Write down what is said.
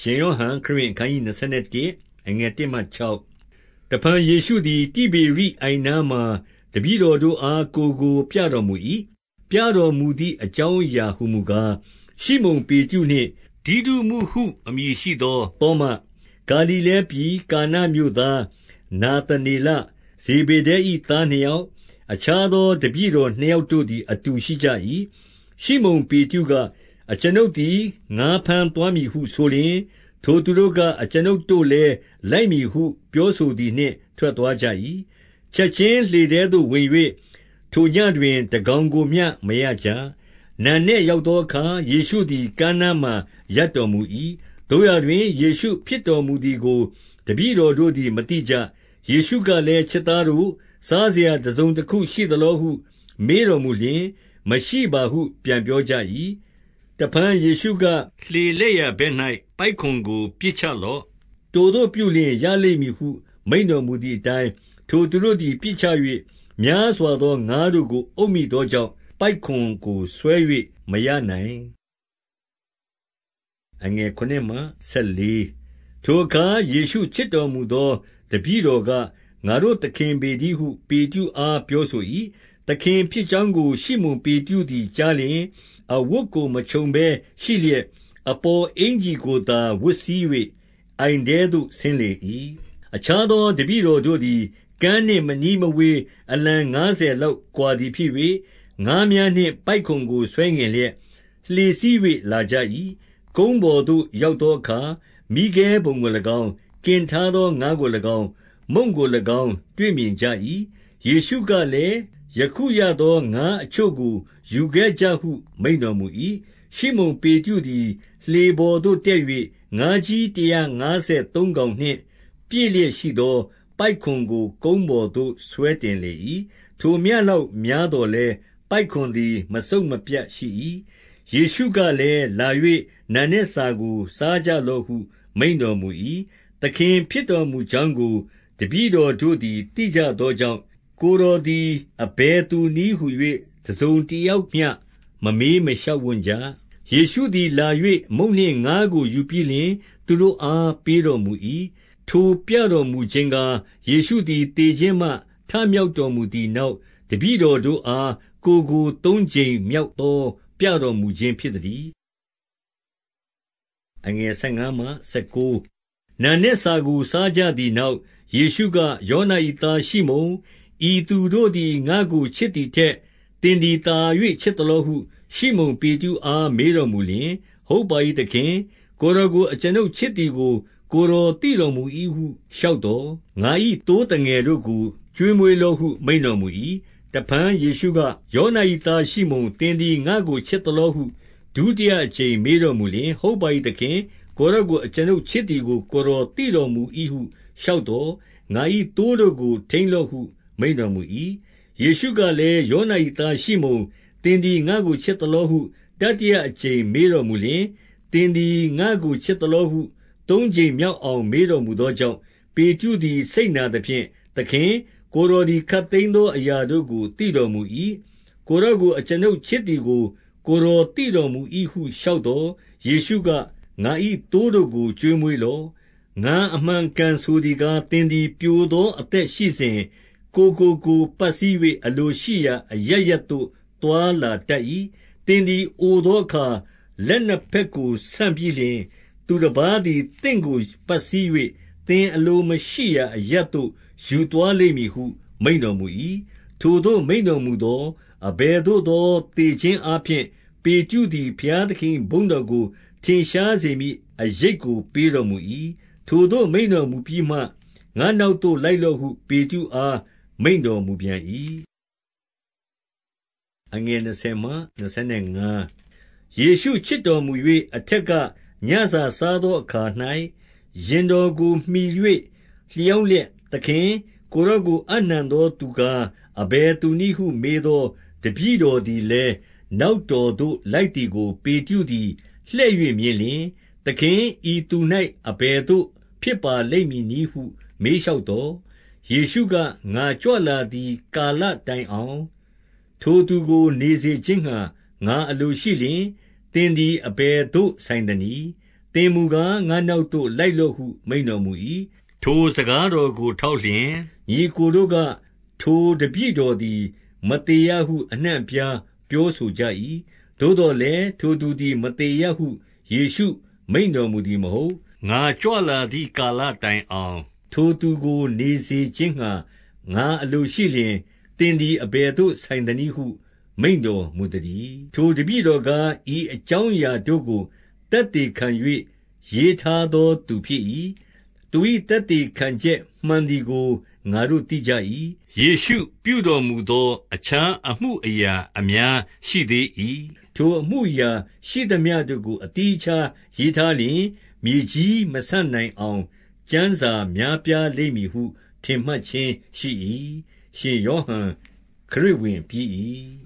ရှင်ယောဟန်ခရစ်အခန်းကြီး21အငယ်1မှ6တဖန်ယေရှုသည်တိဘေရိအိုင်နာမှတပည့်တော်တို့အားကိုကိုပြတော်မူ၏ပြတော်မူသည့်အကြောင်းအရာဟုမူကားရှိမုန်ပေတုနှင့်ဒီဒုမှုဟုအမည်ရှိသောသောမဂါလိလဲပြည်ကာနမြို့သားနာသနေလဇေဗေဒဲ၏သားနှစ်ယောက်အခြားသောတပည့်တော်နှစ်ယောက်တို့သည်အတူရှိကြ၏ရှိမုန်ပေတုက အကျွန်ုပ်သည် ငါဘမ်းသွားမည်ဟုဆိုလျှင်၊ထိုသူတို့က အကျွန်ုပ်တို့လည်း လိုက်မည်ဟု ပြောဆိုသည်နှင့် ထွက်သွားကြ၏။ချက်ခြင်းလှေထဲသို့ဝင်၍ထိုညဉ့်တွင် တကောင်ကိုမျှ မရကြ။နံနက်ရောက်သောအခါ ယေရှုသည် ကမ်းနားမှာ ရပ်တော်မူ၏။သို့ရာတွင် ယေရှုဖြစ်တော်မူသည်ကို တပည့်တော်တို့သည် မသိကြ။ယေရှုကလည်း၊ချစ်သားတို့၊စားစရာတစုံတခုရှိသလောဟု မေးတော်မူလျှင်၊မရှိပါဟု ပြန်ပြောကြ၏ တဖန်ယေရှုက လှေလက်ျာဘက်၌ပိုက်ကွန်ကို ပစ်ချလော့တိုတို့ပြုလျင် ရလိမ့်မည်ဟု မိန်တော်မူသည့်အတိုင်း ထိုသူတို့သည်ပြစ်ချ၍များစွာသော ငါးတို့ကို အုပ်မိသောကြောင့် ပိုက်ကွန်ကိုဆွဲ၍မရနိုင်အငယ်9မှ14ထိုအခါ ယေရှုချစ်တော်မူသော တပည့်တော်က ငါတို့သခင်ပေတည်းဟု ပေတရုအား ပြောဆို၏ သခင်ဖြစ်ကြောင်းကို ရှိမုန်ပေတရုသည်ကြားလျင် အဝတ်ကို မခြုံဘဲရှိလျက် အပေါ်အင်္ကျီကိုသာ ဝတ်စည်း၍အိုင်ထဲသို့ ဆင်းလေ၏အခြားသော တပည့်တော်တို့သည် ကမ်းနှင့်မနီးမဝေး အလံငါးဆယ်လောက်ကွာသည်ဖြစ်၍ငါးများနှင့် ပိုက်ကွန်ကို ဆွဲငင်လျက် လှေစီး၍လာကြ၏ကုန်းပေါ်သို့ ရောက်သောအခါမိခဲပုံကို၎င်း ကင်ထားသော ငါးကို၎င်း မုန့်ကို၎င်း တွေ့မြင်ကြ၏ယေရှုကလည်း ယခုရသောငါးအချို့ကို ယူခဲ့ကြဟု မိန့်တော်မူ၏ရှိမုန်ပေတရုသည် လှေပေါ်သို့တက်၍ငါးကြီးတရာငါးဆယ်သုံးကောင်နှင့် ပြည့်လျက်ရှိသော ပိုက်ကွန်ကို ကုန်းပေါ်သို့ ဆွဲတင်လေ၏ထိုမျှလောက်များသော်လည်း ပိုက်ကွန်သည် မစုတ်မပြတ်ရှိ၏ယေရှုကလည်း လာ၍နံနက်စာကို စားကြလော့ဟု မိန့်တော်မူ၏သခင်ဖြစ်တော်မူကြောင်းကို တပည့်တော်တို့သည် သိကြသောကြောင့် ကိုယ်တော်သည် အဘယ်သူနည်းဟု၍တစုံတယောက်မျှ မမေးမလျှောက်ဝံ့ကြ။ယေရှုသည်လာ၍မုန့်နှင့်ငါးကိုယူပြီးလျှင် သူတို့အား ပေးတော်မူ၏။ထိုပြတော်မူခြင်းကား၊ယေရှုသည် သေခြင်းမှ ထမြောက်တော်မူသည်နောက်၊တပည့်တော်တို့အား ကိုယ်ကိုသုံးကြိမ်မြောက်သော ပြတော်မူခြင်းဖြစ်သတည်း။နံနက်စာကို စားကြသည်နောက်၊ယေရှုက၊ယောန၏သား ရှိမုန်၊ ဤသူတို့သည် ငါ့ကိုချစ်သည်ထက် သင်သည်သာ၍ချစ်သလောဟု ရှိမုန်ပေတရုအား မေးတော်မူလျှင်၊ဟုတ်ပါ၏သခင်။ကိုယ်တော်ကို အကျွန်ုပ်ချစ်သည်ကို ကိုယ်တော်သိတော်မူ၏ဟု လျှောက်သော်၊ငါ၏သိုးသငယ်တို့ကို ကျွေးမွေးလော့ဟု မိန့်တော်မူ၏။တဖန်ယေရှုက၊ယောန၏သားရှိမုန်၊သင်သည် ငါ့ကို ချစ်သလောဟု ဒုတိယအကြိမ်မေးတော်မူလျှင်၊ဟုတ်ပါ၏သခင်။ကိုယ်တော်ကို အကျွန်ုပ်ချစ်သည်ကို ကိုယ်တော်သိတော်မူ၏ဟု လျှောက်သော်၊ငါ၏သိုးတို့ကို ထိန်းလော့ဟု မိန့်တော်မူ၏။ယေရှုကလည်း၊ယောန၏သားရှိမုန်၊သင်သည် ငါ့ကို ချစ်သလောဟု တတိယအကြိမ်မေးတော်မူလျှင်၊သင်သည် ငါ့ကို ချစ်သလောဟု သုံးကြိမ်မြောက်အောင် မေးတော်မူသောကြောင့်၊ပေတရုသည် စိတ်နာသဖြင့်၊သခင်၊ကိုယ်တော်သည် ခပ်သိမ်းသောအရာတို့ကို သိတော်မူ၏။ကိုယ်တော်ကို အကျွန်ုပ်ချစ်သည်ကို ကိုယ်တော်သိတော်မူ၏ဟု လျှောက်သော်၊ယေရှုက၊ငါ၏သိုးတို့ကို ကျွေးမွေးလော့။ငါအမှန်အကန်ဆိုသည်ကား၊သင်သည် ပျိုသောအသက်ရှိစဉ် ကိုယ်ကိုကိုယ်ပတ်စည်း၍အလိုရှိရာအရပ်ရပ်သို့ သွားလာတတ်၏။သင်သည် အိုသောအခါ လက်နှစ်ဘက်ကို ဆန့်ပြီးလျှင်၊သူတပါးသည် သင့်ကိုပတ်စည်း၍သင်အလိုမရှိရာအရပ်သို့ ယူသွားလိမ့်မည်ဟု မိန့်တော်မူ၏။ထိုသို့ မိန့်တော်မူသော်၊အဘယ်သို့သော သေခြင်းအားဖြင့် ပေတရုသည် ဘုရားသခင်၏ဘုန်းတော်ကို ထင်ရှားစေမည်အရိပ်ကို ပေးတော်မူ၏။ထိုသို့ မိန့်တော်မူပြီးမှ၊ငါ့နောက်သို့ လိုက်လော့ဟု ပေတရုအား မိန့်တော်မူပြန်၏။ယေရှုချစ်တော်မူ၍အထက်ကညစာစားသောအခါ၌ရင်တော်ကိုမှီ၍လျောင်းလျက်၊သခင်၊ကိုယ်တော်ကိုအပ်နှံသောသူကားအဘယ်သူနည်းဟုမေးသောတပည့်တော်သည်လည်းနောက်တော်သို့လိုက်သည်ကို ပေတရုသည်လှည့်၍မြင်လျှင်၊သခင်၊ဤသူ၌အဘယ်သို့ ဖြစ်ပါလိမ့်မည်နည်းဟု မေးလျှောက်သော်၊ ယေရှုက၊ငါကြွလာသည်ကာလတိုင်အောင် ထိုသူကိုနေစေခြင်းငှါငါအလိုရှိလျှင်၊သင်သည်အဘယ်သို့ဆိုင်သနည်း။သသင်မူကားငါနောက်သို့လိုက်လော့ဟု မိန့်တော်မူ၏။ထိုစကားတော်ကိုထောက်လျှင်၊ညီအစ်ကိုတို့က၊ထိုတပည့်တော်သည်မသေရဟုအနှံ့အပြားပြောဆိုကြ၏။သို့သော်လည်း၊ထိုသူသည်မသေရဟုယေရှု မိန့်တော်မူသည်မဟုတ်။ငါကြွလာသည်ကာလတိုင်အောင် ထိုသူကို နေစေခြင်းငှါ ငါအလိုရှိလျှင်၊သင်သည် အဘယ်သို့ ဆိုင်သနည်းဟု မိန့်တော်မူသတည်း။ထိုတပည့်တော်ကား၊ဤအကြောင်းအရာတို့ကို သက်သေခံ၍ရေးထားသောသူဖြစ်၏။သူ၏သက်သေခံချက် မှန်သည်ကို ငါတို့သိကြ၏။ယေရှုပြုတော်မူသော အခြားအမှုအရာအများရှိသေး၏။ထိုအမှုအရာရှိသမျှတို့ကို အသီးအခြားရေးထားလျှင်၊မြေကြီးမဆနိုင်အောင် ကျမ်းစာများပြားလိမ့်မည်ဟု ထင်မှတ်ခြင်းရှိ၏။ရှင်ယောဟန် ခရစ်ဝင်ပြီး၏။